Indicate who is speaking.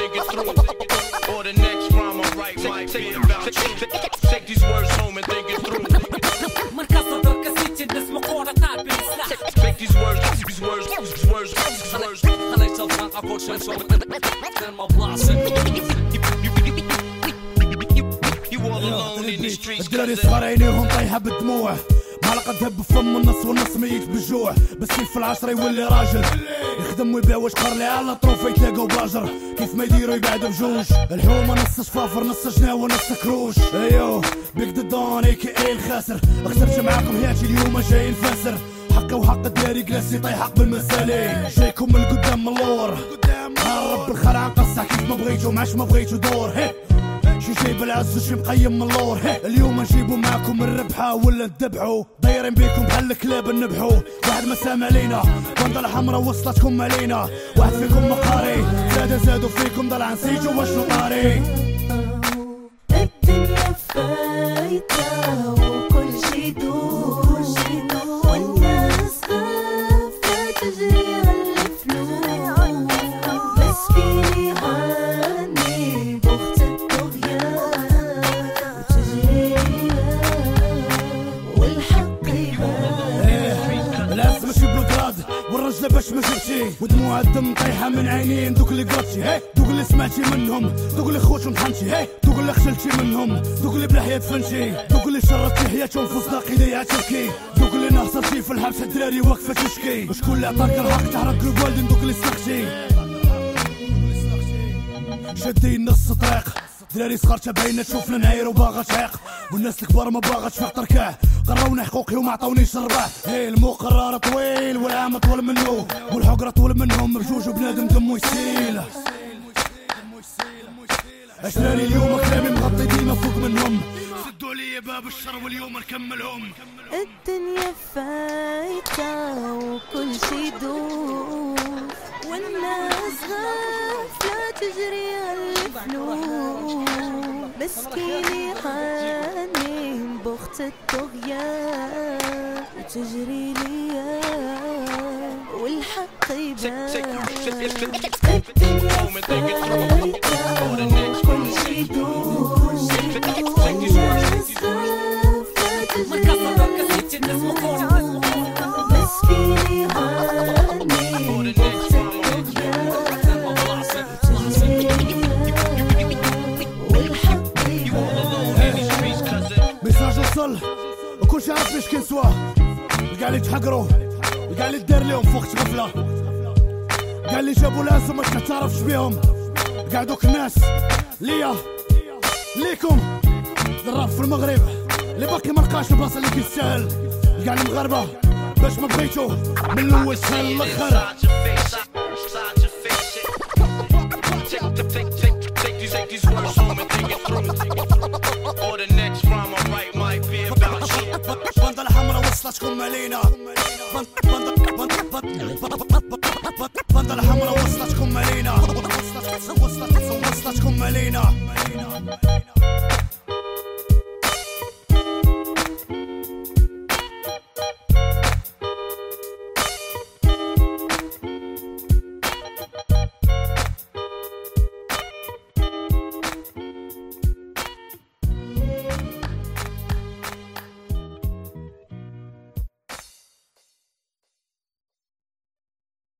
Speaker 1: think it through. Or the next rhyme I write might be about you. Take these words home and think it through.
Speaker 2: مركز صدر كاسيتي الناس مقورة تعب بالسلاح
Speaker 1: Take these words, these words, these words, these words.
Speaker 2: خليت الخلق كل شيء شو ما بلاصق
Speaker 1: You all alone in the streets.
Speaker 3: الدراري
Speaker 1: 'cause
Speaker 3: صغار عينيهم طايحة بالدموع معلقة ذهب بفم النص والنص ميت بالجوع. بس كيف في العشرة يولي راجل؟ يخدم ويبيع وشقر لي على طروف يتلاقوا باجر. كيف ما يديروا يبعدوا بجوج الحومة نص شفافر نص جناوة نص كروش. أيوه. بيك دون اي كي اي الخاسر. خسرت معاكم هاتي اليوم جاي نفسر حقه وحق الداري جلاسي طيح حق بالمسالين جايكم من القدام من اللور هرب بالخلع قصة كيف ما بغيتو معاش ما بغيتو دور. هي. شي جايب العز وشي مقيم من اللور. اليوم نجيبو معاكم الربحة ولا ندبحو دايرين بيكم بحال الكلاب نبحو واحد ما سام علينا بندلة حمرا وصلتكم علينا واحد فيكم مقاري زادوا زادوا فيكم ضلع نسيجو واشنو طاري.
Speaker 4: الدنيا فايتة.
Speaker 3: والرجلة باش ما جبتي ودموع الدم طايحة من عينين. دوك اللي قربتي هي؟ دوك اللي سمعتي منهم. دوك اللي خوتهم طحنتي هي؟ دوك اللي خجلتي منهم. دوك اللي بلا فنتي دوك اللي شرطتي حياتهم في وسط قضية تبكي دوك اللي نهصرتي في الحبس الدراري واقفة تشكي. وشكون اللي عطاك الحق تعرف قلوب والدين دوك اللي سلختي شادين نص طريق. دراري صغار تبعينا تشوفنا نعير وباغا تعيق والناس الكبار ما باغا تفيق تركع قراونا حقوقي وما عطاونيش الرباح هي المقرر طويل والعام طول منه. والحقرة طول منهم. بجوج وبنادم دمو يسيل. اشراري اليوم كلامي مغطي ديما فوق منهم. سدوا لي باب الشر واليوم نكملهم
Speaker 4: الدنيا فايتة وكل شي دوس والناس غافلة تجري الفلوس. مسكين يعاني بوقت الطغيان وتجري ليا والحق يبان. شي
Speaker 3: عارف فيش كان سوا. كاع اللي تحقروا. كاع اللي دار لهم في وقت غفله كاع اللي جابوا ناس وما تعرفش بيهم. كاع الناس ليا. ليكم. الراب في المغرب. اللي باقي ما لقاش البلاصه اللي كيستاهل كاع المغاربه باش ما بغيتو. من الأول سهل
Speaker 1: الأخر. Take these words home and think it through. Or the shkun me
Speaker 3: lina Vënd, vënd, vënd, vënd, vënd,